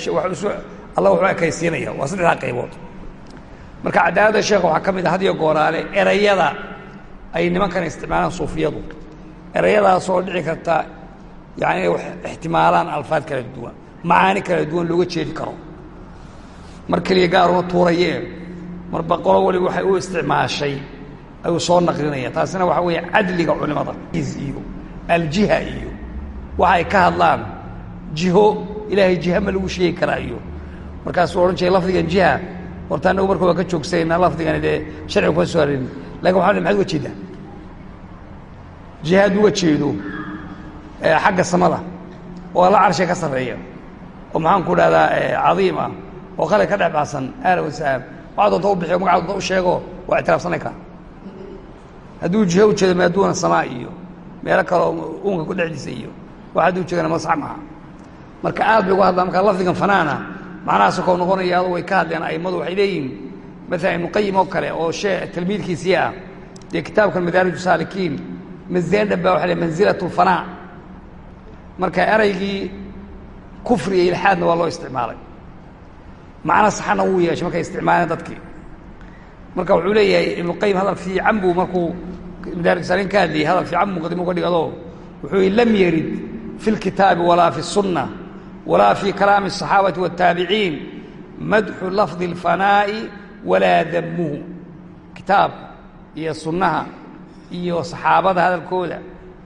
alla wuxuu ekaysiinaya waa saddexdaa qaybood. Marka cadaaladda sheekha waxaa ka mid a had iyo gooraale erayada ay nimankan isticmaalaan suufiyadu. Erayadaasoo dhici karta yani inay wax ixtimaalaan alfaad kala duwan macaani kala duwan looga jeedi karo ayuu soo naqlinaya taasina waxaa weeye cadliga culimada iyo aljiha iyo waxa ay ka hadlaan jiho ilaahay jiha ma lagu sheegi karaa iyo markaasuu odhan jiray lafdigan jiha horta annagu marka waa ka joogsanayna lafdigani dee sharciga kuma soo hareerin laakiin waxa maxad uga jeedaa? Jihaad uga jeedo xagga samada oo alla carshiga ka sarreeya oo maxaan ku dhahdaa cadiim ah oo qalay ka dhex baasan ahla wasahaab waxaa doonta u bixiyo magaca doonta u sheego waa ictiraafsanay kaa hadduu jiho u jeedo maaduuna samaa iyo meelo kale oo uunka ku dhexdiisa iyo wax hadduu jeedana masax maaha. Marka aad bay uga hadlaan marka lafdigan fanaana macnahaas koo noqonaya way ka hadleen a'immadu waxay leeyihiin. Maalan ibnuqayim oo kale oo shee tilmiidkiisii ah dee kitaabkan madaariju saalikiin masdeen baa waxa le manzilat lfanaa marka eraygii kufri iyo ilxaadna waa loo isticmaalay. Macno saxana wuu yeeshay markay isticmaaleen dadkii marka wuxuu leeyahay ibnuqayim hadal fiican buu markuu madaarij saalikiin ka hadlayay hadal fiican buu muqadimo uga dhigado wuxuu yihi lam yarid fi اlkitaabi walaa fi الsunna walaa fi kalaami الصaxaabati wالtaabiciin madxu lafdi اlfanaa'i walaa damuhu kitaabka iyo sunnaha iyo saxaabada hadalkooda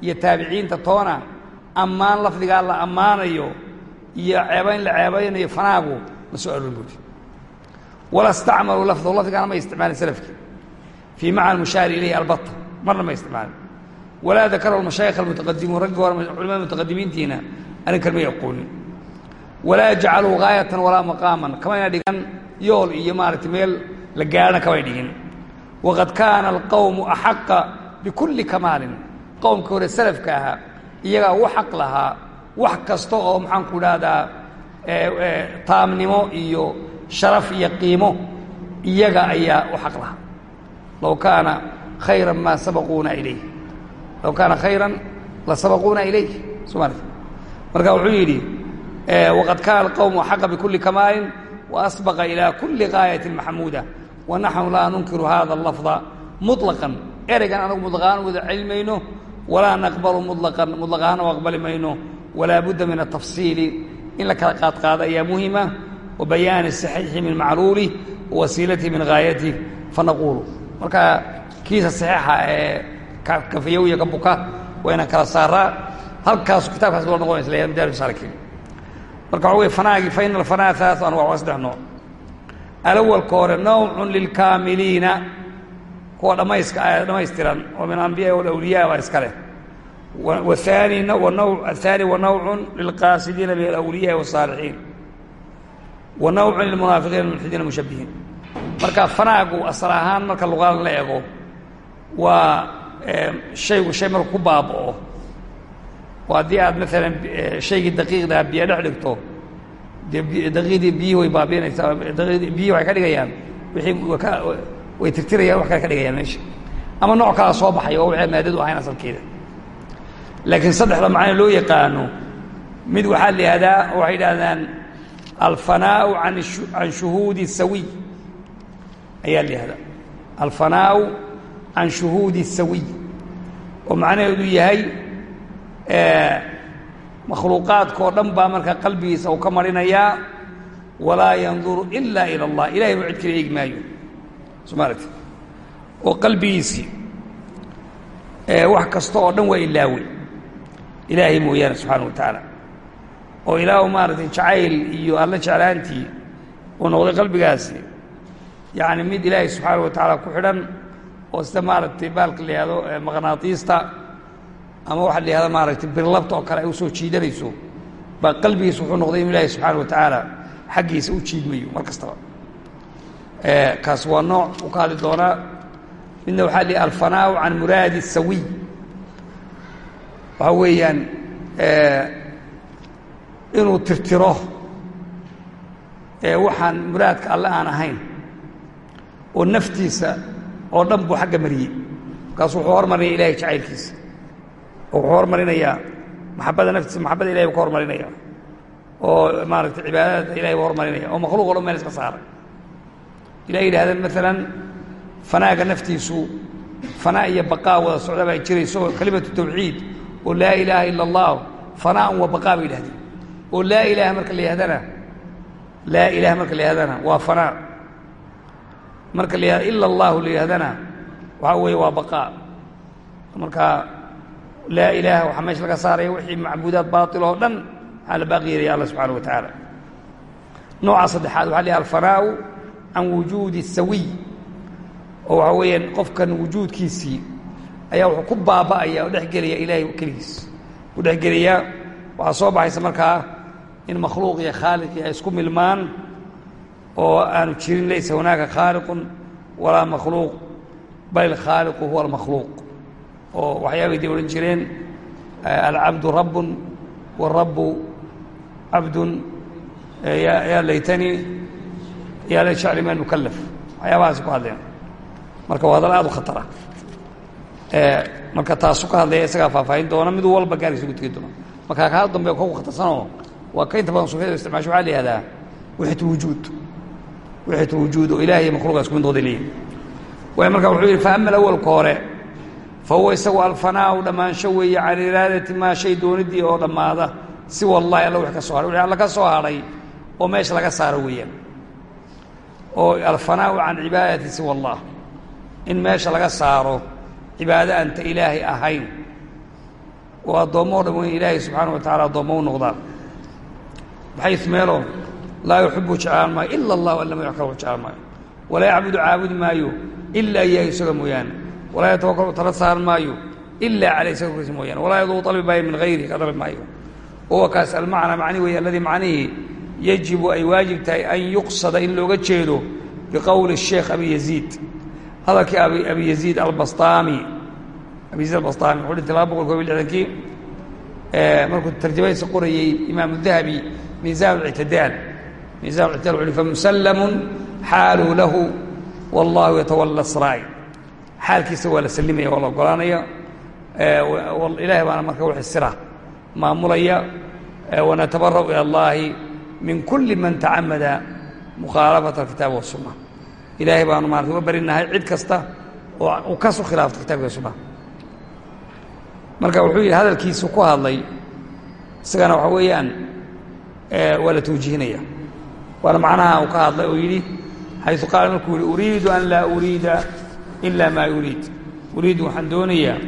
iyo taabiciinta toona ammaan lafdigaa la ammaanayo iyo ceebayn la ceebaynayo fanaagu ma soo aroon buuri wala istacmaluu lafdahu lafdigaana may isticmaalin salafkii fii macna mushaari ilayhi albata marna ma isticmaalin walaa dakarahu mashaayikh almutaqadimuun raggii hore culimada mutaqadimiintiina arrinkan may aqoonin walaa jacaluu gaayatan walaa maqaaman kamayna dhigan yool iyo maaragtay meel la gaadhna kamay dhigin waqad kaana alqawmu axaqa bikulli kamaalin qowmkii hore salafka ahaa iyagaa u xaq lahaa wax kasta oo maxaan ku dhahdaa taamnimo iyo sharaf iyo qiimo iyaga ayaa u xaq laha low kaana khayran maa sabaquuna ilayh low kaana khayran la sabaquuna ilayh soma marka wuxuu yidhi waqad kaana alqowmu xaqa bikulli kamaalin waasbaqa ilaa kulli gaayatin maxamuuda wanaxnu laa nunkiru hada lafda muطlaqan ereygan anagu muطlaqahaan wada cilmayno walaa naqbalu muطlaqan muطlaqahaan u aqbali mayno walaa budda min atafsiili in la kala qaadqaado ayaa muhima bayaani saxiixi min macluulih wawasiilatihi min gaayatih fanaquulu marka kiisa saxiixa ee kafayowiya ka buka waa inaan kala saaraa halkaasu kitaabkaas loo noqonaysa la madaarib saalikiin marka waxa wey fanaagii fa ina alfanaa alaaa anwac waa saddex nooc alawalka hore nawcun lilkaamiliina kuwa dhammayska dhammaystiran oo min ambiya walawliyaa baa iska leh. Waani ahaani wa nawcun lilqaasidiina min alawliyaai wasaalixiin wa nawcun lilmunaafiqiina mulxidiina mushabihiin marka fanaagu asal ahaan marka luqadan la ego waa shaygu shay marka ku baaba'o oo haddii aad maalan shaygii daqiiqdaa biyo dhex dhigto dee daqiiqdii biyihii way baabiinaysaa biyihii waxay ka dhigayaan wixii way tirtirayaan wax kale ka dhigayaan meesha ama nooc kalaa soo baxay oo waxay maadadu ahayn asalkeeda laakiin saddexda macne loo yaqaano mid waxaa la yihahdaa waxay yidhahdaan alfanaau an can shuhuudi sawiy ayaa la yihahdaa alfanaau can shuhuudi sawiy oo macnaheedu yahay makhluuqaadkao dhan baa marka qalbigiisa uu ka marinayaa walaa yanduru ila ila allah. Ilahay ba cid kale eegi maayo. Soo ma aragti oo qalbigiisii wax kasta oo dhan waa ilaawey. Ilaahay mooyaane subxaana wa tacaala oo ilaahu maaragtay jacayl iyo alla jeclaantii uu noqday qalbigaasi. Yacni mid ilaahay subxaana wa tacaala ku xidhan oo sida maaragtay baalka la yihahdo maqnaatiista ama waxaa la maaragtay birlabta oo kale ay u jiidanayso baa qalbigiisa wuxuu noqday inu ilaahay subxaana wa tacaala xaggiisa u jiidmayo mar kastaba. Kaas waa nooc uu ka hadli doonaa. Midna waxaa la alfanaaءu can muraadi sawiy. Waxaa weeyaan inuu tirtiro waxaan muraadka alle aan ahayn oo naftiisa oo dhan buu xagga mariyey. Markaasu wuxuu hormarinaya ilahay jacaylkiisa. Wuxuu hormarinayaa maxabadda naftiisa maxabadda ilahay buu ka hormarinaya oo maaragtay cibaadada ilahay buu hormarinaya oo makhluuq o meel iska saaray. Ilahay yidhahda maalan fanaaga naftiisu fanaa iyo baqaa wada socda baa jirayso oo kelimatu tawxiid oo laa ilaaha ila allah fanaaun wa baqaa bay yidhahdeen oo laa ilaaha marka la laa ilaha marka la waa fanaa marka la yihahda ila allahu la yihahdana waxaa weeye waa baqaa. Marka laa ilaaha waxaa meesha laga saaraya wixii macbuudaad baatil oo dhan waxaa la baaqi yeelaya alla subxaana wa tacaala. Nooca saddexaad waxa la yihah alfanaau can wujuudi sawiy oo waxaa weeyaan qofkan wujuudkiisii ayaa wuxuu ku baaba'aya oo dhex gelaya ilaahay keligiis. U dhex gelayaa waxaa soo baxaysa markaa in makhluuq iyo khaaliqii ay isku milmaan oo aanu jirin laysa hunaaka khaaliqun walaa makhluuq bal ilkhaaliqu huwa almakhluuq. Oo waxyaabay dee odhan jireen alcabdu rabbun warabu cabdun yaa laytanii yaa la shacli man mukalaf waxyaabahaasi ku hadleen. Marka waa hadal aad u khatara. Marka taasu ka hadlaya isagaa faahfaahin doona mid walba gaar isugu tegi doona. Marka kaa dambe ku khatarsanoo waa ka inta badan sufyada isticmaasho waxaa la yihahdaa wixit wujuud. Wixit wujuud oo ilahay makhluuqa isku mid leeyihiin waay marka wuxuu yidhi fa ama alawalka hore fa huwa isagu alfanaau dhammaansho weeye can iraadati maa shay doonidii oo dhammaada si wallahi alla wix ka soo hadhay wixii alla ka soo hadhay oo meesha laga saaro weeyaan. Oo alfanaau can cibaadati siwa allah in meesha laga saaro cibaado anta ilaahay ahayn. Oo addoommoo dhan weyn ilaahay subxaana wa tacala addoommo u noqdaan baxays meeloo laa yuxibu jeclaan maayo ila allahu alla magax kala jeclaan maayo. Walaa yacbudu caabudi maayo ilaa iyaah isaga mooyaane. Walaa yatawakalu tala saaran maayo ilaa caleyh isaga korkiisa mooyaane. Walaa yaduu dalbi maayo min hayrihi ka dalbi maayo. Huwa kaas almacnaa macni weeye alladii macnihii yajibu ay waajib tahay an yuqsada in looga jeedo biqowli الsheekh abi yaziid. Hadalkii abi yaziid albastaami abi yaziid albastaami wuxuu dhintay laba boqol kob iyo lixdankii markuu tarjamadiisa qorayey imaamu dahabi miisaan ictidaal wuxu uhi famusallamun xaaluhu lahu wallahu yatawalla sraa'i xaalkiisa waa la sallimaya waa la ogolaanaya ilahay baana marka wax sira maamulaya wanatabara'u ila allahi min kulli man tacamada mukhaalafata alkitaabi wasunna ilaahay baanu maarata uga barinahay cid kasta oo uu kasu khilaafto kitabka sunnaha marka wuxuu yidhi hadalkiisu ku hadlay isagana waxa weeyaan waa la tawjiihinaya waana macnaha uu ka hadlay oo yidhi xaysu qaala markuu yihi uriidu an laa uriida ila maa yuriid. Uriidu waxaan doonayaa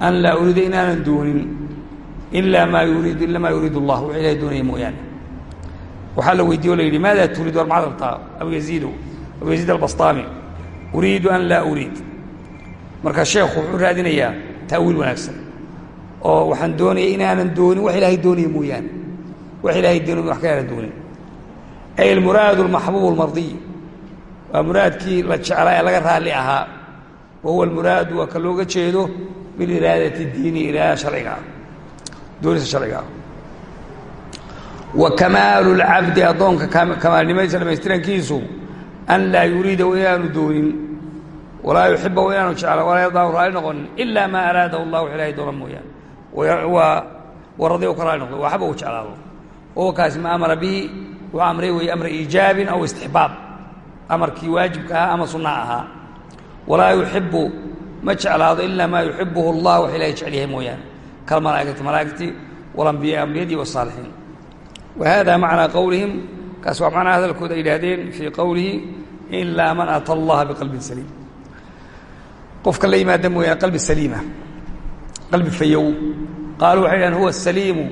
an laa uriida inaanan doonin ilaa maa yuriidu ila maa yuriid allah. Wuxuu ilahay doonaya mooyaane. Waxaa la weydiye o la yidhi maada turiid war maxaad rabtaa abu yaziidow abu yaziid albastaami? Uriidu an laa uriid. Marka sheekhu wuxuu raadinayaa taawiil wanaagsan oo waxaan doonaya inaanan doonin wax ilaahay doonaya mooyaane wax ilaahay doonay wax ka yaanan doonin ay almuraadu almaxbuub almardiy waa muraadkii la jeclaa ee laga raalli ahaa. Wa huwa almuraadu waa ka looga jeedo biliraadati diini iraada sharciga. Ah doonista sharciga. Ah wa kamaalu lcabdi addoonka kamaalnimadiisa dhamaystirankiisu an laa yuriida inaanu doonin walaa yuxiba wa inaanu jecla walaa yardaahu raalli noqonin ilaa maa araadahu allah wax ilahay jeclaado oo kaasi ma amara bihi wuxuu amray weeye amra iijaabin aw istixbaab. Amarkii waajibka ahaa ama sunna ahaa. Walaa yuxibu ma jeclaado ilaa maa yuxibuhu allah wax ilahay jecel yahay mooyaane. Kalmalaa'ikati malaa'igtii walambiya ambiyadii wasaalixiin wa macnaa qowlihim kaas waa macnaha hadalkooda ay yidhaahdeen fii qowlihi ilaa man ata allaha biqalbin saliim. Qofka la yimaada mooyaane qalbi saliima qalbi fayow. Qaaluu waxay dhahen huwa asaliimu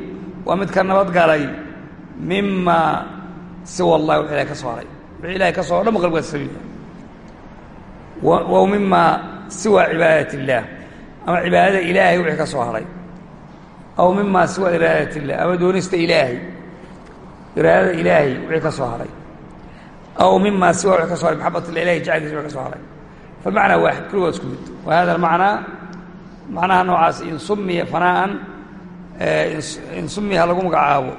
waa midka nabad galay mima siwa allahi wax ilahay ka soo haray wixii ilahay ka soo hor dhan bu qalbigaas mima siwa cibaadat illaah ama cibaadada ilaahay wixii ka soo haray. Aw mima siwa iraadat illah ama doonista ilaahay. Iraadada ilaahay wixii ka soo haray. Aw mima siwa wixii ka so haray. Maxabat ilahay jacaylkiisa wixii ka soo haray. Falmacnaa waaxid kulli waa isku mid. Wa hada almacnaa macnaha noocaas in sumiya fanaaan in sumiya ha lagu magacaabo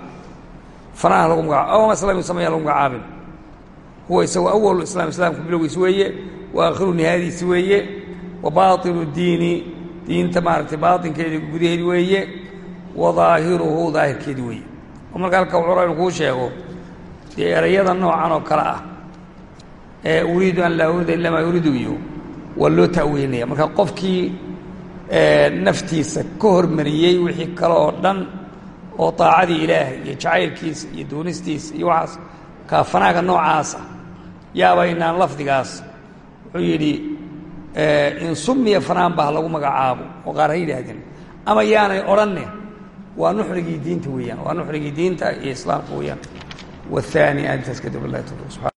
fanaan ha lagu magacaabo aw ama islam yusamaya ha lagu magacaabin. Huwa isagu awalu islam islaamka bilowgiisi weeye wa aakhiru nihaayadiisi weeye wa baطinu diini diinta maaragtay baaطinkeedi gudaheedi weeye wa daahiruhu daahirkeedi weeye. Marka halka wuxuu raa inu kuu sheego dee erayada noocan oo kale ah ee uriidu an laa uriida ila maa yuriidu iyo waa loo ta'wiilinaya marka qofkii naftiisa ka hormariyey wixii kale oo dhan oo taacadii ilaahay iyo jacaylkiisa iyo doonistiisa iyo waxaas kaafanaaga noocaasa yaaba inaan lafdigaas wuxuu yidhi in sumiya fanaan ba ha lagu magacaabo oo qaar ha yidhaahdeen ama yaanay odhanne waa nuxrigii diinta weeyaan waa nuxrigii diinta iyo islaamka weeyaan. Waاthaani arintaas kadib